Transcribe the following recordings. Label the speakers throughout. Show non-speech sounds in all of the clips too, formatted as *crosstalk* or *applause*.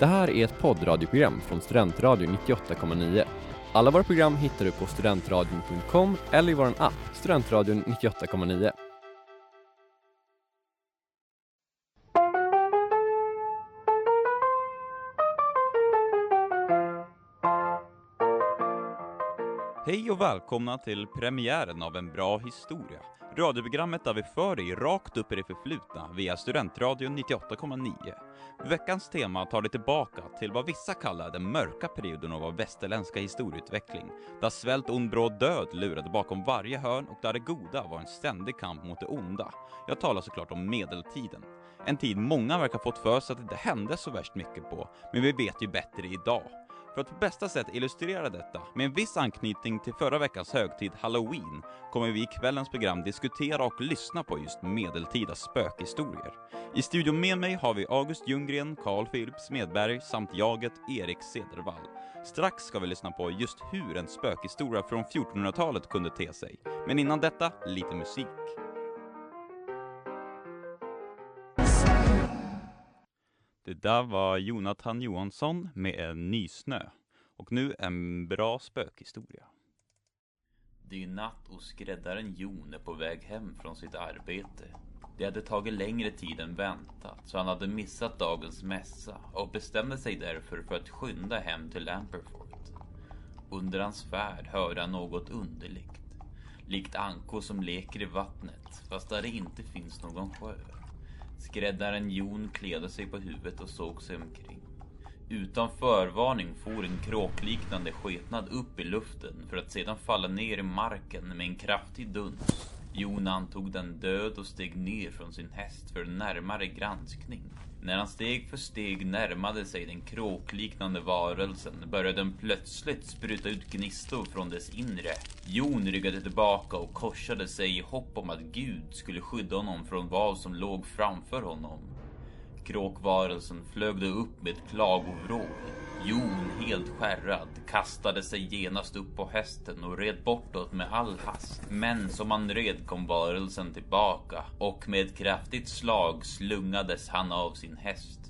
Speaker 1: Det här är ett poddradioprogram från Studentradion 98,9. Alla våra program hittar du på studentradion.com eller i vår app Studentradion 98,9.
Speaker 2: Hej och välkomna till premiären av En bra historia. Radioprogrammet där vi för dig rakt upp i det förflutna via Studentradion 98,9. Veckans tema tar dig tillbaka till vad vissa kallar den mörka perioden av vår västerländska historieutveckling, där svält, ond, bråd död lurade bakom varje hörn och där det goda var en ständig kamp mot det onda. Jag talar såklart om medeltiden. En tid många verkar fått för sig att det inte hände så värst mycket på, men vi vet ju bättre idag. För att på bästa sätt illustrera detta, med en viss anknytning till förra veckans högtid Halloween, kommer vi i kvällens program diskutera och lyssna på just medeltida spökhistorier. I studion med mig har vi August Ljunggren, Carl Philip Smedberg samt jaget Erik Cedervall. Strax ska vi lyssna på just hur en spökhistoria från 1400-talet kunde te sig. Men innan detta, lite musik. Det där var Jonathan Johansson med en nysnö. Och nu en bra spökhistoria. Det är natt och skräddaren Jon är på väg hem från sitt arbete. Det hade tagit längre tid än väntat, så han hade missat dagens mässa och bestämde sig därför för att skynda hem till Lamperfort. Under hans färd hörde han något underligt. Likt ankor som leker i vattnet, fast där det inte finns någon sjö. Skräddaren Jon klädde sig på huvudet och såg sig omkring. Utan förvarning for en kråkliknande skepnad upp i luften för att sedan falla ner i marken med en kraftig duns. Jon antog den död och steg ner från sin häst för närmare granskning. När han steg för steg närmade sig den kråkliknande varelsen började den plötsligt spruta ut gnistor från dess inre. Jon ryggade tillbaka och korsade sig i hopp om att Gud skulle skydda honom från vad som låg framför honom. Kråkvarelsen flög då upp med ett klagovrål. Jon, helt skärrad, kastade sig genast upp på hästen och red bortåt med all hast. Men som han red kom varelsen tillbaka och med ett kraftigt slag slungades han av sin häst.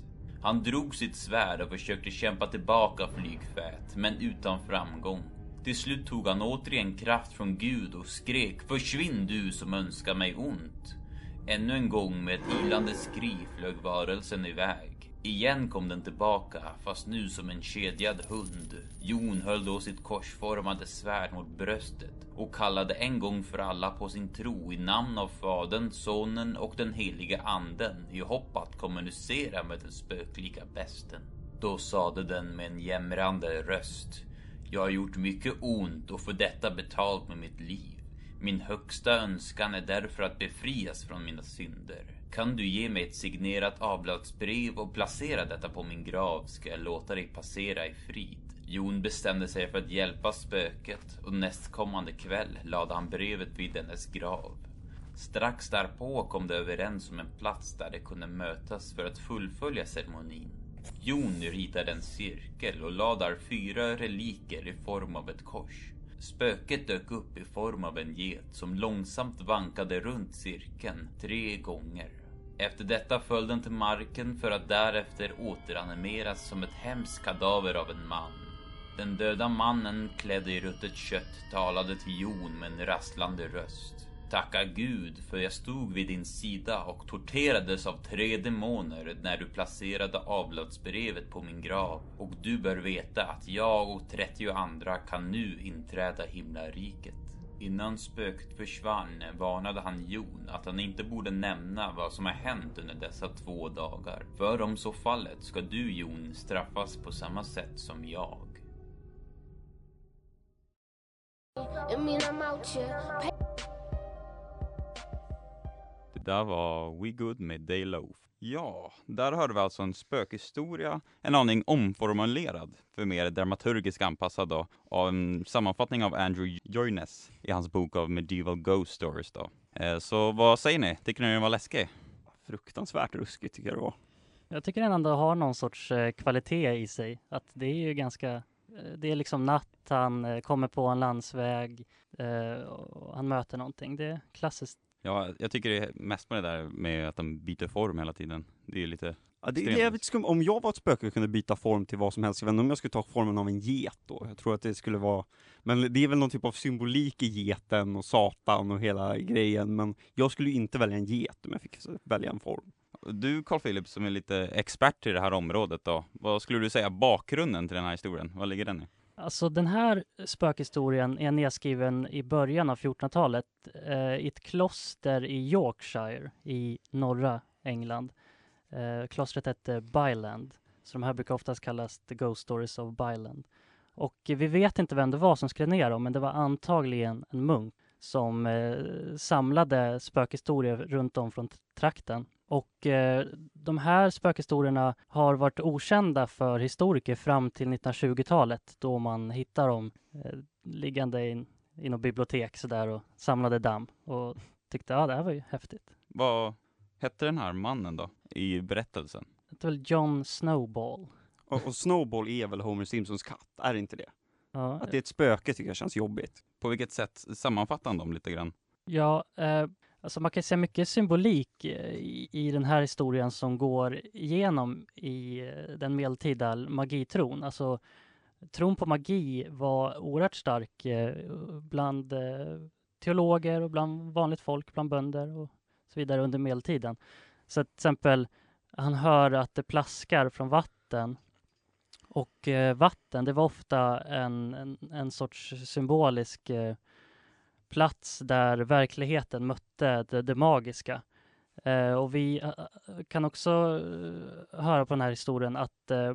Speaker 2: Han drog sitt svärd och försökte kämpa tillbaka flygfät, men utan framgång. Till slut tog han återigen kraft från Gud och skrek Försvinn du som önskar mig ont. Ännu en gång med ett ilande skri flög varelsen iväg. Igen kom den tillbaka, fast nu som en kedjad hund. Jon höll då sitt korsformade svärd mot bröstet och kallade en gång för alla på sin tro i namn av Fadern, Sonen och den Heliga Anden i hopp att kommunicera med den spöklika besten. Då sade den med en jämrande röst. Jag har gjort mycket ont och för detta betalt med mitt liv. Min högsta önskan är därför att befrias från mina synder. Kan du ge mig ett signerat avlatsbrev och placera detta på min grav ska jag låta dig passera i frid. Jon bestämde sig för att hjälpa spöket och nästkommande kväll lade han brevet vid dennes grav. Strax därpå kom de överens om en plats där de kunde mötas för att fullfölja ceremonin. Jon ritade en cirkel och lade där fyra reliker i form av ett kors. Spöket dök upp i form av en get som långsamt vankade runt cirkeln tre gånger. Efter detta föll den till marken för att därefter återanimeras som ett hemskt kadaver av en man. Den döda mannen klädd i ruttet kött talade till Jon med en rasslande röst. Tacka Gud för jag stod vid din sida och torterades av tre demoner när du placerade avlatsbrevet på min grav. Och du bör veta att jag och 30 andra kan nu inträda himlariket. Innan spöket försvann varnade han Jon att han inte borde nämna vad som har hänt under dessa två dagar. För om så fallet ska du Jon straffas på samma sätt som jag. Det där var We Good med Day Loaf. Ja, där hörde vi alltså en spökhistoria, en aning omformulerad för mer dramaturgiskt anpassad då, av en sammanfattning av Andrew Joynes i hans bok av Medieval Ghost Stories då. Eh, så vad säger ni? Tycker ni den var läskig?
Speaker 3: Fruktansvärt ruskigt tycker jag det var.
Speaker 4: Jag tycker den ändå har någon sorts eh, kvalitet i sig. Att det är ju ganska, eh, det är liksom natt, han kommer på en landsväg, eh, och han möter någonting. Det är klassiskt
Speaker 2: Ja, jag tycker det är mest på det där med att de byter form hela tiden. Det är lite
Speaker 3: Ja, det, det är jävligt skumt. Om jag var ett spöke och kunde byta form till vad som helst, jag vet inte om jag skulle ta formen av en get då. Jag tror att det skulle vara, men det är väl någon typ av symbolik i geten och satan och hela grejen, men jag skulle ju inte välja en get om jag fick välja en form.
Speaker 5: Du Carl Philip som är lite expert i det här området då, vad skulle du säga bakgrunden till den här historien? Vad ligger den i?
Speaker 4: Alltså den här spökhistorien är nedskriven i början av 1400-talet eh, i ett kloster i Yorkshire i norra England. Eh, klostret hette Byland, så de här brukar oftast kallas The Ghost Stories of Byland. Och vi vet inte vem det var som skrev ner dem, men det var antagligen en munk som eh, samlade spökhistorier runt om från trakten. Och eh, de här spökhistorierna har varit okända för historiker fram till 1920-talet då man hittar dem eh, liggande i, i något bibliotek sådär och samlade damm och tyckte ja det här var ju häftigt.
Speaker 5: Vad hette den här mannen då, i berättelsen?
Speaker 4: Det var John Snowball.
Speaker 3: Och, och Snowball är väl Homer Simpsons katt, är det inte det?
Speaker 4: Ja,
Speaker 3: Att det är ett spöke tycker jag känns jobbigt.
Speaker 5: På vilket sätt sammanfattar han dem lite grann?
Speaker 4: Ja, eh, alltså man kan se mycket symbolik eh, i, i den här historien som går igenom i eh, den medeltida magitron. Alltså tron på magi var oerhört stark eh, bland teologer och bland vanligt folk, bland bönder och så vidare under medeltiden. Så till exempel han hör att det plaskar från vatten och vatten, det var ofta en, en, en sorts symbolisk eh, plats där verkligheten mötte det, det magiska. Eh, och vi eh, eh, kan också eh, höra på den här historien att eh,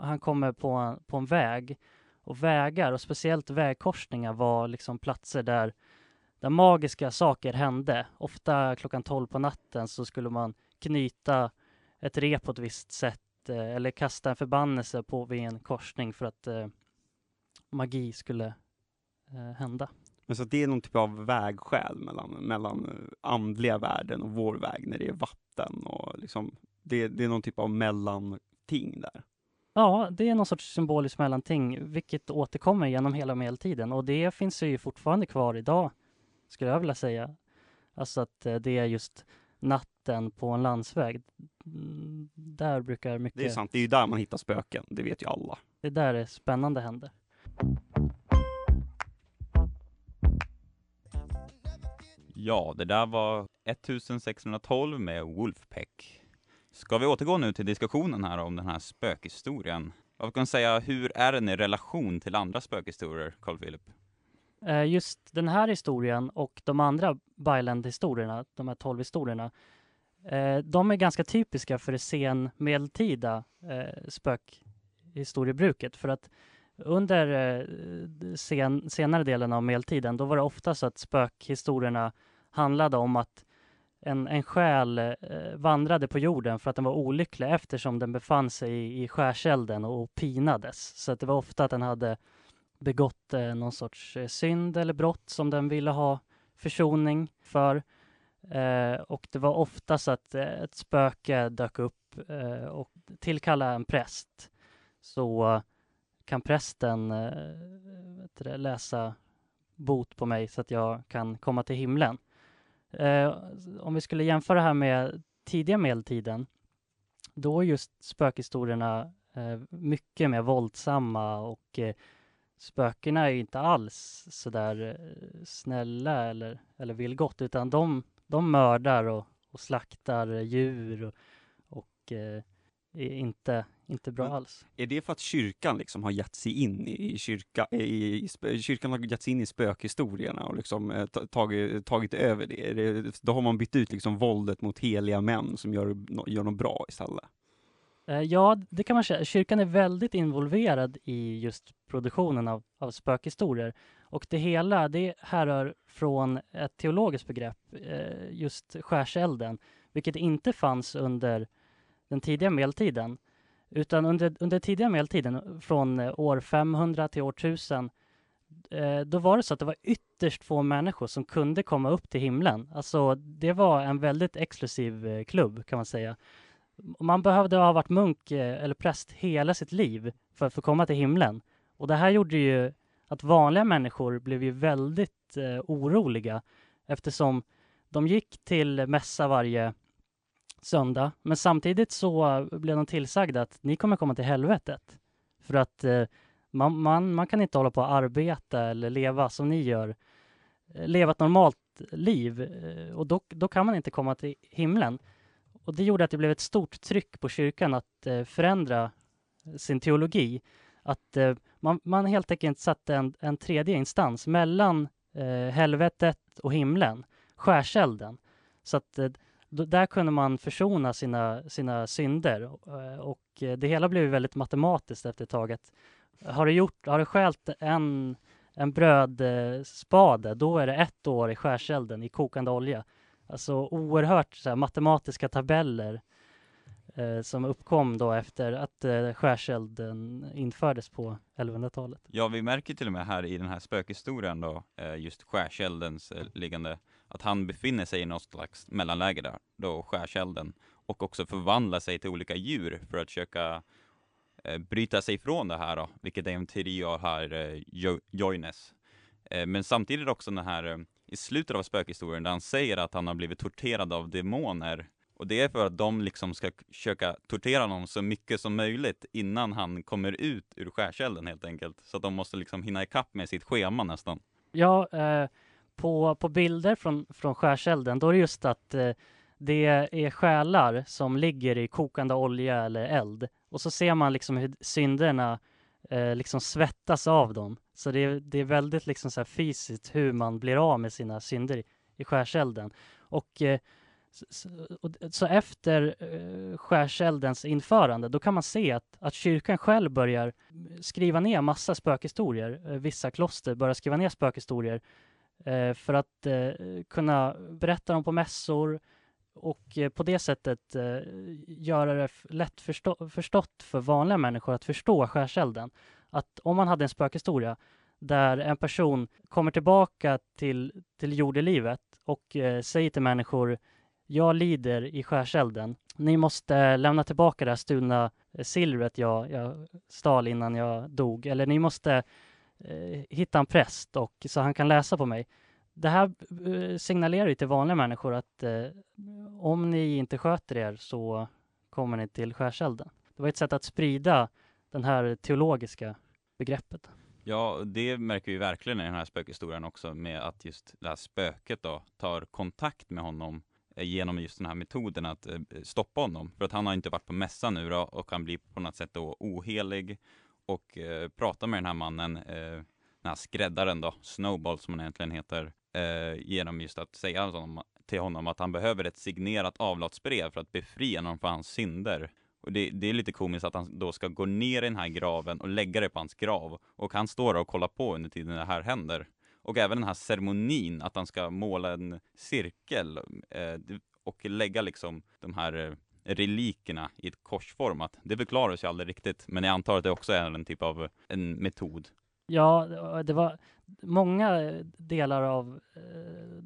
Speaker 4: han kommer på en, på en väg och vägar och speciellt vägkorsningar var liksom platser där, där magiska saker hände. Ofta klockan 12 på natten så skulle man knyta ett rep på ett visst sätt eh, eller kasta en förbannelse på vid en korsning för att eh, magi skulle eh, hända.
Speaker 3: Men så det är någon typ av vägskäl mellan, mellan eh, andliga världen och vår väg när det är vatten och liksom, det, det är någon typ av mellanting där.
Speaker 4: Ja, det är någon sorts symboliskt mellanting, vilket återkommer genom hela medeltiden och det finns ju fortfarande kvar idag, skulle jag vilja säga. Alltså att eh, det är just natten på en landsväg. Mm, Där brukar mycket...
Speaker 3: Det är sant, det är ju där man hittar spöken, det vet ju alla.
Speaker 4: Det är där det spännande händer.
Speaker 5: Ja, det där var 1612 med Wolfpack. Ska vi återgå nu till diskussionen här om den här spökhistorien? Vad kan man säga, hur är den i relation till andra spökhistorier, Carl Philip?
Speaker 4: Eh, just den här historien och de andra Byland-historierna, de här tolv historierna, eh, de är ganska typiska för det senmedeltida eh, spökhistoriebruket. För att under sen, senare delen av medeltiden, då var det ofta så att spökhistorierna handlade om att en, en själ eh, vandrade på jorden för att den var olycklig eftersom den befann sig i, i skärselden och pinades. Så att det var ofta att den hade begått eh, någon sorts eh, synd eller brott som den ville ha försoning för. Eh, och det var ofta så att eh, ett spöke dök upp eh, och tillkallade en präst. Så kan prästen eh, vet du det, läsa bot på mig så att jag kan komma till himlen. Eh, om vi skulle jämföra det här med tidiga medeltiden, då är just spökhistorierna eh, mycket mer våldsamma och eh, spökena är ju inte alls sådär eh, snälla eller, eller vill gott, utan de, de mördar och, och slaktar djur och, och eh, är inte, inte bra
Speaker 3: Men-
Speaker 4: alls.
Speaker 3: Är det för att kyrkan liksom har gett sig in i kyrka, i, i, kyrkan har gett sig in i spökhistorierna och liksom eh, ta- tagit, tagit över det? Det? Då har man bytt ut liksom våldet mot heliga män som gör, gör något bra istället.
Speaker 4: Eh, Ja, det kan man säga. Kyrkan är väldigt involverad i just produktionen av, av spökhistorier. Och det hela, det härrör från ett teologiskt begrepp, eh, just skärselden, vilket inte fanns under den tidiga medeltiden. Utan under, under tidiga medeltiden, från eh, år 500 till år 1000, eh, då var det så att det var ytterst få människor som kunde komma upp till himlen. Alltså, det var en väldigt exklusiv eh, klubb, kan man säga. Man behövde ha varit munk eller präst hela sitt liv för att få komma till himlen. Och det här gjorde ju att vanliga människor blev ju väldigt eh, oroliga eftersom de gick till mässa varje, söndag. Men samtidigt så blev de tillsagda att ni kommer komma till helvetet. För att eh, man, man, man kan inte hålla på och arbeta eller leva som ni gör. Eh, leva ett normalt liv eh, och då, då kan man inte komma till himlen. Och det gjorde att det blev ett stort tryck på kyrkan att eh, förändra sin teologi. Att eh, man, man helt enkelt satte en, en tredje instans mellan eh, helvetet och himlen, skärselden. Så att eh, där kunde man försona sina, sina synder eh, och eh, det hela blev väldigt matematiskt efter ett tag. Har du, gjort, har du skält en, en brödspade, då är det ett år i skärselden i kokande olja. Alltså oerhört så här, matematiska tabeller eh, som uppkom då efter att eh, skärselden infördes på 1100-talet.
Speaker 5: Ja, vi märker till och med här i den här spökhistorien då, eh, just skärseldens eh, liggande, att han befinner sig i något slags mellanläge där, då skärselden, och också förvandlar sig till olika djur för att försöka eh, bryta sig ifrån det här då, vilket är en teori jag har eh, jo Joines. Eh, men samtidigt också den här eh, i slutet av spökhistorien där han säger att han har blivit torterad av demoner och det är för att de liksom ska försöka tortera honom så mycket som möjligt innan han kommer ut ur skärselden helt enkelt. Så att de måste liksom hinna ikapp med sitt schema nästan.
Speaker 4: Ja, eh, på, på bilder från, från skärselden, då är det just att eh, det är själar som ligger i kokande olja eller eld. Och så ser man liksom hur synderna eh, liksom svettas av dem. Så det är, det är väldigt liksom så fysiskt hur man blir av med sina synder i, i skärselden. Och eh, så, så, efter eh, skärseldens införande, då kan man se att, att kyrkan själv börjar skriva ner massa spökhistorier. Eh, vissa kloster börjar skriva ner spökhistorier Eh, för att eh, kunna berätta dem på mässor och eh, på det sättet eh, göra det lätt förstå förstått för vanliga människor att förstå skärselden. Att om man hade en spökhistoria där en person kommer tillbaka till, till jordelivet och eh, säger till människor jag lider i skärselden. Ni måste lämna tillbaka det här stulna eh, silvret jag, jag stal innan jag dog. Eller ni måste Eh, hitta en präst och, så han kan läsa på mig. Det här eh, signalerar ju till vanliga människor att eh, om ni inte sköter er så kommer ni till skärselden. Det var ett sätt att sprida den här teologiska begreppet.
Speaker 5: Ja, det märker vi verkligen i den här spökhistorien också med att just det här spöket då tar kontakt med honom eh, genom just den här metoden att stoppa honom. För att han har inte varit på mässan nu då och han blir på något sätt då ohelig och eh, pratar med den här mannen, eh, den här skräddaren då, Snowball som han egentligen heter, eh, genom just att säga honom, till honom att han behöver ett signerat avlatsbrev för att befria honom från hans synder. Och det, det, är lite komiskt att han då ska gå ner i den här graven och lägga det på hans grav. Och han står och kollar på under tiden det här händer. Och även den här ceremonin, att han ska måla en cirkel eh, och lägga liksom de här eh, relikerna i ett korsformat. Det förklaras ju aldrig riktigt, men jag antar att det också är en typ av en metod.
Speaker 4: Ja, det var många delar av eh,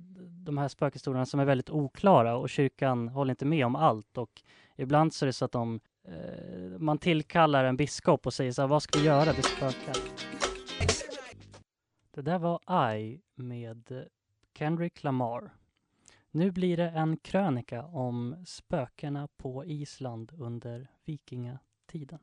Speaker 4: de här spökhistorierna som är väldigt oklara och kyrkan håller inte med om allt och ibland så är det så att de, eh, man tillkallar en biskop och säger så här, vad ska vi göra, det spökar. Det där var I med Kendrick Lamar. Nu blir det en krönika om spökena på Island under vikingatiden.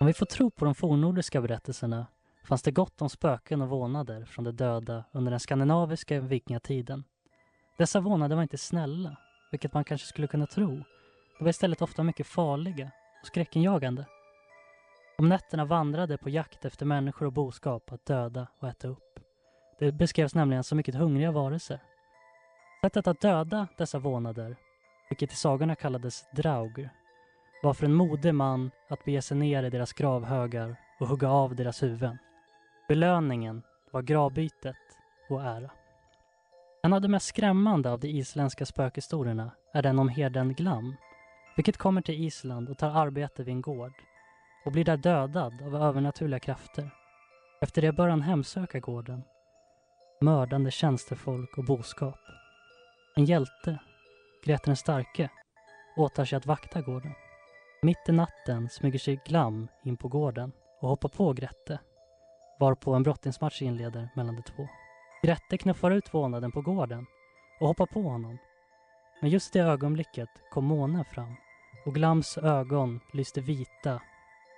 Speaker 4: Om vi får tro på de fornnordiska berättelserna fanns det gott om spöken och vånader från de döda under den skandinaviska vikingatiden. Dessa vånader var inte snälla, vilket man kanske skulle kunna tro de var istället ofta mycket farliga och skräckinjagande. Om nätterna vandrade på jakt efter människor och boskap att döda och äta upp. Det beskrevs nämligen som mycket hungriga varelser. Sättet att döda dessa vånader, vilket i sagorna kallades draugr, var för en modig man att bege sig ner i deras gravhögar och hugga av deras huvuden. Belöningen var gravbytet och ära. En av de mest skrämmande av de isländska spökhistorierna är den om herden Glam vilket kommer till Island och tar arbete vid en gård och blir där dödad av övernaturliga krafter. Efter det bör han hemsöka gården, mördande tjänstefolk och boskap. En hjälte, Grete den starke, åtar sig att vakta gården. Mitt i natten smyger sig Glam in på gården och hoppar på Grette. varpå en brottningsmatch inleder mellan de två. Grette knuffar ut vålnaden på gården och hoppar på honom. Men just i det ögonblicket kom månen fram och Glams ögon lyste vita.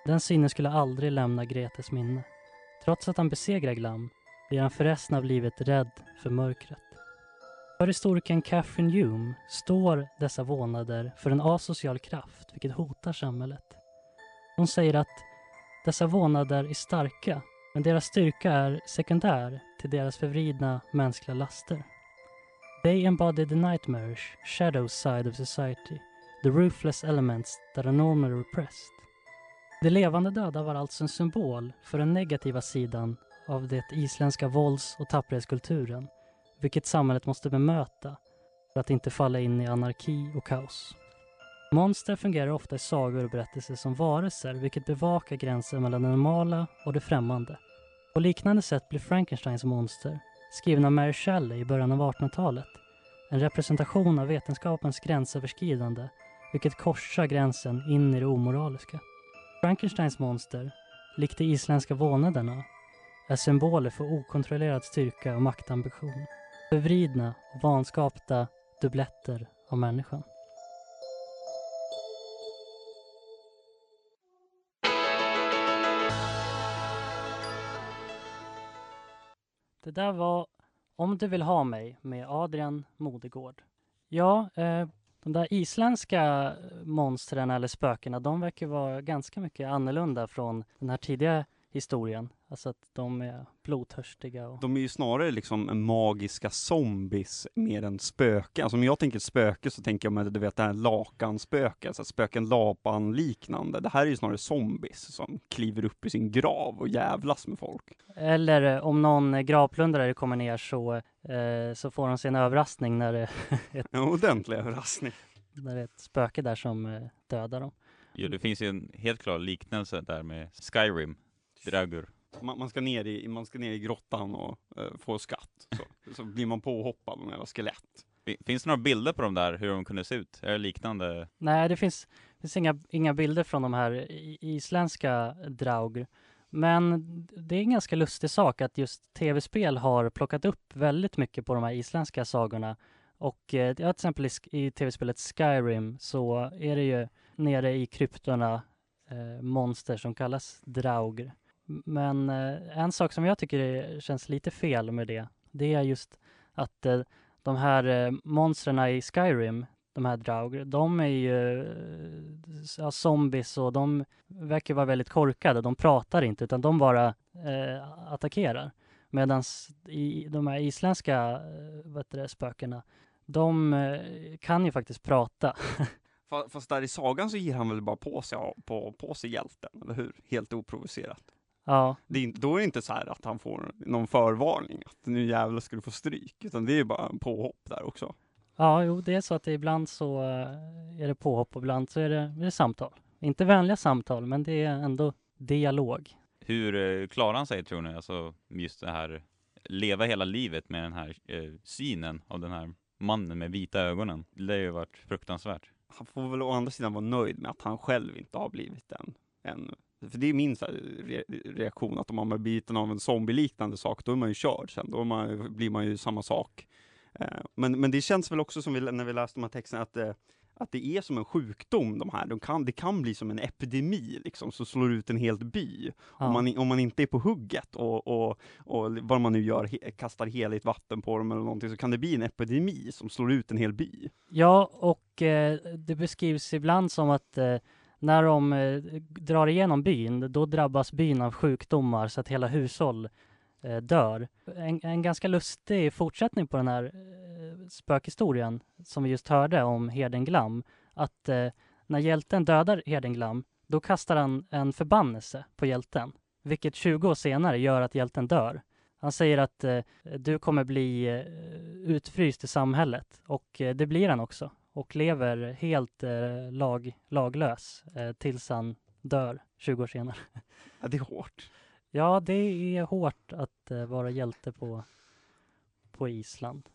Speaker 4: Den synen skulle aldrig lämna Gretes minne. Trots att han besegrar Glam blir han för resten av livet rädd för mörkret. För historikern Catherine Hume står dessa vålnader för en asocial kraft vilket hotar samhället. Hon säger att dessa vålnader är starka men deras styrka är sekundär till deras förvridna mänskliga laster. They embody the nightmarish, shadow side of society, the ruthless elements that are normally repressed. De levande döda var alltså en symbol för den negativa sidan av det isländska vålds och tapperhetskulturen, vilket samhället måste bemöta för att inte falla in i anarki och kaos. Monster fungerar ofta i sagor och berättelser som varelser, vilket bevakar gränsen mellan det normala och det främmande. På liknande sätt blir Frankensteins monster, skriven av Mary Shelley i början av 1800-talet, en representation av vetenskapens gränsöverskridande, vilket korsar gränsen in i det omoraliska. Frankensteins monster, likt de isländska vålnaderna, är symboler för okontrollerad styrka och maktambition. Förvridna och vanskapta dubbletter av människan. Det där var Om du vill ha mig med Adrian Modegård. Ja, eh, de där isländska monstren eller spökena, de verkar vara ganska mycket annorlunda från den här tidiga historien. Alltså att de är blodtörstiga. Och...
Speaker 3: De är ju snarare liksom magiska zombies mer än spöken. Alltså om jag tänker spöke så tänker jag med du vet det här lakanspöken, alltså spöken lapan liknande. Det här är ju snarare zombies som kliver upp i sin grav och jävlas med folk.
Speaker 4: Eller om någon gravplundrare kommer ner så, eh, så får de sig en överraskning när det är *laughs* ett,
Speaker 3: En ordentlig överraskning.
Speaker 4: när det är ett spöke där som eh, dödar dem.
Speaker 5: Jo, det finns ju en helt klar liknelse där med Skyrim, Dragur.
Speaker 3: Man, man, ska ner i, man ska ner i grottan och eh, få skatt. Så, så blir man påhoppad av några skelett.
Speaker 5: Fi- Finns det några bilder på dem där, hur de kunde se ut? Är det liknande?
Speaker 4: Nej, det finns, finns inga, inga bilder från de här isländska draugr. Men det är en ganska lustig sak att just tv-spel har plockat upp väldigt mycket på de här isländska sagorna. Och eh, ja, till exempel i, i tv-spelet Skyrim så är det ju nere i kryptorna eh, monster som kallas draugr. Men eh, en sak som jag tycker är, känns lite fel med det, det är just att eh, de här eh, monstren i Skyrim, de här draugr, de är ju ja, zombies och de verkar vara väldigt korkade. De pratar inte utan de bara eh, attackerar. Medan de här isländska vad heter det, spökena, de kan ju faktiskt prata. *laughs*
Speaker 3: Fast där i sagan så ger han väl bara på sig, på, på sig hjälten, eller hur? Helt oprovocerat
Speaker 4: ja,
Speaker 3: Det är, inte- då är det inte så här att han får någon förvarning, att nu jävlar ska du få stryk, utan det är ju bara en påhopp där också.
Speaker 4: ja, jo, det är så att det ibland så eh, är det påhopp och ibland så är det, är det samtal. Inte vänliga samtal, men det är ändå dialog.
Speaker 5: Hur eh, klarar han sig tror ni? Alltså just det här, leva hela livet med den här eh, synen av den här mannen med vita ögonen. Det har ju varit fruktansvärt.
Speaker 3: Han får väl å andra sidan vara nöjd med att han själv inte har blivit en, en för det är min re, reaktion, att om man blir biten av en zombie-liknande sak, då är man ju körd sen, då man, blir man ju samma sak. Eh, men, men det känns väl också som vi, när vi läste de här texterna, att, eh, att det är som en sjukdom de här, de kan, det kan bli som en epidemi liksom, som slår ut en hel by.
Speaker 4: Ja.
Speaker 3: Om, man, om man inte är på hugget och, och, och vad man nu gör, he, kastar heligt vatten på dem eller någonting, så kan det bli en epidemi som slår ut en hel by.
Speaker 4: Ja, och eh, det beskrivs ibland som att eh, när de eh, drar igenom byn, då drabbas byn av sjukdomar så att hela hushåll eh, dör. En, en ganska lustig fortsättning på den här eh, spökhistorien som vi just hörde om herden Glam, att eh, när hjälten dödar herden Glam, då kastar han en förbannelse på hjälten, vilket 20 år senare gör att hjälten dör. Han säger att eh, du kommer bli eh, utfryst i samhället och eh, det blir han också och lever helt eh, lag, laglös eh, tills han dör 20 år senare. *laughs*
Speaker 3: Ja, det är hårt.
Speaker 4: Ja, det är hårt att eh, vara hjälte på, på Island.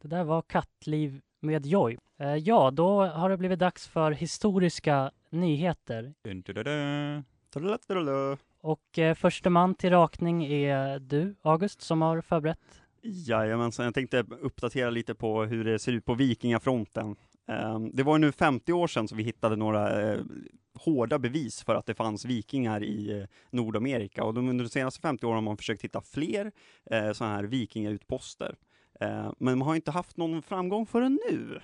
Speaker 4: Det där var Kattliv med Joy. Eh, ja, då har det blivit dags för historiska nyheter. Och eh, första man till rakning är du, August, som har förberett.
Speaker 3: Jajamensan, jag tänkte uppdatera lite på hur det ser ut på vikingafronten. Ehm, det var nu 50 år sedan som vi hittade några eh, hårda bevis för att det fanns vikingar i eh, Nordamerika och de, under de senaste 50 åren har man försökt hitta fler eh, sådana här vikingautposter. Ehm, men man har inte haft någon framgång förrän nu.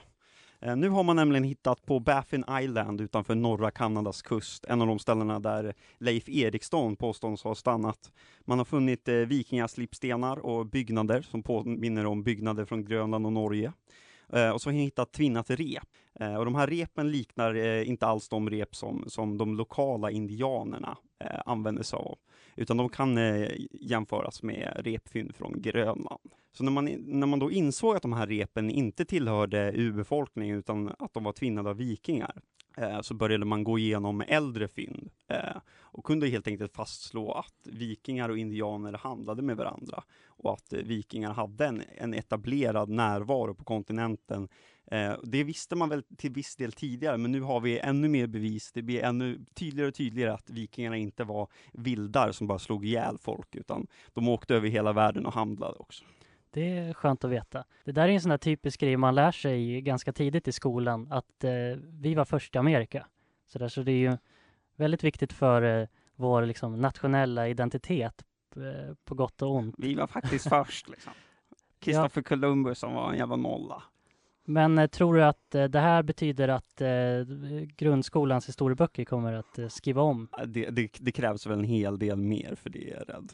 Speaker 3: Eh, nu har man nämligen hittat på Baffin Island utanför norra Kanadas kust, en av de ställena där Leif Eriksson påstås ha stannat. Man har funnit eh, vikingaslipstenar och byggnader som påminner om byggnader från Grönland och Norge. Eh, och så har man hittat tvinnat rep. Eh, och de här repen liknar eh, inte alls de rep som, som de lokala indianerna eh, använder sig av, utan de kan eh, jämföras med repfynd från Grönland. Så när man, när man då insåg att de här repen inte tillhörde urbefolkningen utan att de var tvinnade av vikingar, Eh, så började man gå igenom äldre fynd eh, och kunde helt enkelt fastslå att vikingar och indianer handlade med varandra och att eh, vikingar hade en, en etablerad närvaro på kontinenten. Eh, det visste man väl till viss del tidigare, men nu har vi ännu mer bevis. Det blir ännu tydligare och tydligare att vikingarna inte var vildar som bara slog ihjäl folk, utan de åkte över hela världen och handlade också.
Speaker 4: Det är skönt att veta. Det där är en sån där typisk grej man lär sig ganska tidigt i skolan, att eh, vi var först i Amerika. Så, där, så det är ju väldigt viktigt för eh, vår liksom, nationella identitet, eh, på gott och ont.
Speaker 3: Vi var faktiskt *laughs* först liksom. Kristoffer Columbus som var en jävla nolla.
Speaker 4: Men eh, tror du att eh, det här betyder att eh, grundskolans historieböcker kommer att skriva om?
Speaker 3: Det, det, det krävs väl en hel del mer för det är jag rädd.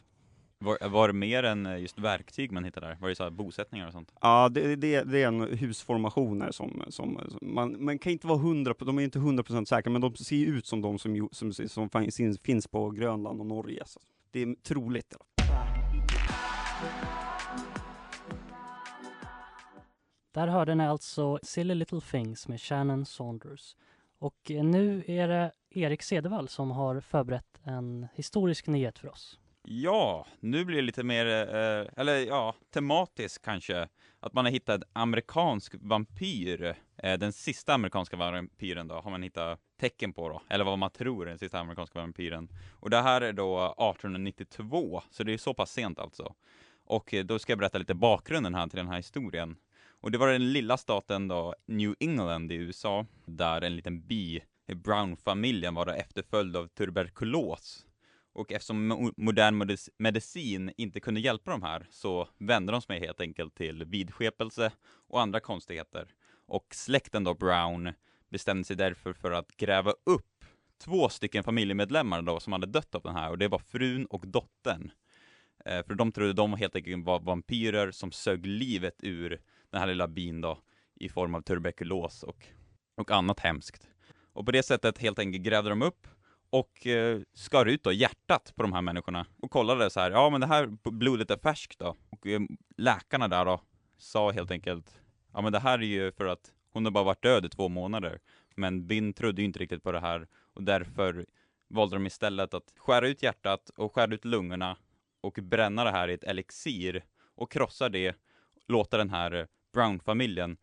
Speaker 5: Var, var det mer än eh, just verktyg man hittade där? Var det så här bosättningar och sånt?
Speaker 3: Ja, det, det, det är en husformationer som, som, som man, man kan inte vara hundra, de är inte hundra procent säkra, men de ser ut som de som, som, som finns, finns på Grönland och Norge. Så det är troligt.
Speaker 4: Där hörde ni alltså Silly Little Things med Shannon Saunders. Och eh, nu är det Erik Cedervall som har förberett en historisk nyhet för oss.
Speaker 5: Ja, nu blir det lite mer, eh, eller ja, tematiskt kanske. Att man har hittat en amerikansk vampyr. Eh, den sista amerikanska vampyren då, har man hittat tecken på då. Eller vad man tror är den sista amerikanska vampyren. Och det här är då 1892, så det är så pass sent alltså. Och eh, då ska jag berätta lite bakgrunden här till den här historien. Och det var den lilla staten då, New England i USA, där en liten by, Brown-familjen, var då efterföljd av tuberkulos. Och eftersom modern medicin inte kunde hjälpa de här så vände de sig helt enkelt till vidskepelse och andra konstigheter. Och släkten då, Brown, bestämde sig därför för att gräva upp två stycken familjemedlemmar då som hade dött av den här och det var frun och dottern. Eh, för de trodde de helt enkelt var vampyrer som sög livet ur den här lilla bin då i form av tuberkulos och, och annat hemskt. Och på det sättet helt enkelt grävde de upp och eh, skar ut då hjärtat på de här människorna och kollade så här, ja men det här blodet är färskt då. Och eh, läkarna där då sa helt enkelt, ja men det här är ju för att hon har bara varit död i två månader. Men Bin trodde ju inte riktigt på det här och därför valde de istället att skära ut hjärtat och skära ut lungorna och bränna det här i ett elixir och krossa det, låta den här eh, Brown-familjen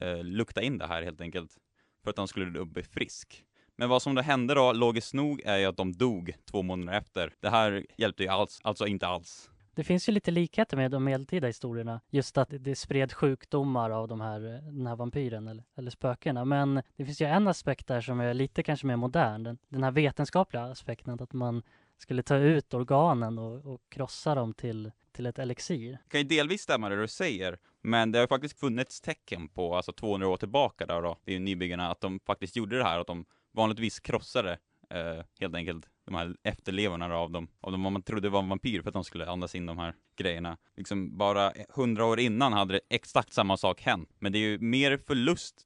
Speaker 5: eh, lukta in det här helt enkelt för att han skulle bli frisk. Men vad som då hände då, logiskt nog, är ju att de dog två månader efter. Det här hjälpte ju alls, alltså inte alls.
Speaker 4: Det finns ju lite likheter med de medeltida historierna. Just att det spred sjukdomar av de här, den här vampyren eller, eller spökena. Men det finns ju en aspekt där som är lite kanske mer modern. Den, den här vetenskapliga aspekten att man skulle ta ut organen och, och krossa dem till, till ett elixir.
Speaker 5: Det kan ju delvis stämma det du säger, men det har ju faktiskt funnits tecken på, alltså 200 år tillbaka där då, i nybyggarna, att de faktiskt gjorde det här, att de vanligtvis krossade eh, helt enkelt de här efterlevorna av dem, av dem vad man trodde var en vampyr för att de skulle andas in de här grejerna. Liksom bara hundra år innan hade det exakt samma sak hänt, men det är ju mer förlust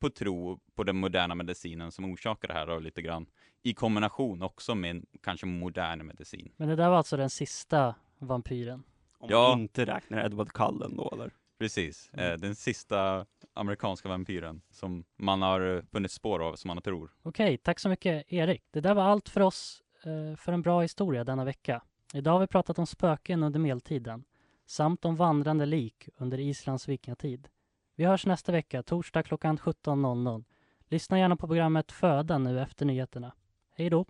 Speaker 5: på tro på den moderna medicinen som orsakar det här då lite grann, i kombination också med kanske modern medicin.
Speaker 4: Men det där var alltså den sista vampyren.
Speaker 3: Om
Speaker 5: Ja.
Speaker 3: man inte räknar Edward Cullen då eller?
Speaker 5: Precis,
Speaker 4: Mm.
Speaker 5: eh, den sista amerikanska vampyren som man har eh, funnit spår av, som man tror.
Speaker 4: Okej, tack så mycket Erik. Det där var allt för oss eh, för en bra historia denna vecka. Idag har vi pratat om spöken under medeltiden samt om vandrande lik under Islands vikingatid. Vi hörs nästa vecka, torsdag klockan 17.00. Lyssna gärna på programmet Föda nu efter nyheterna. Hej då!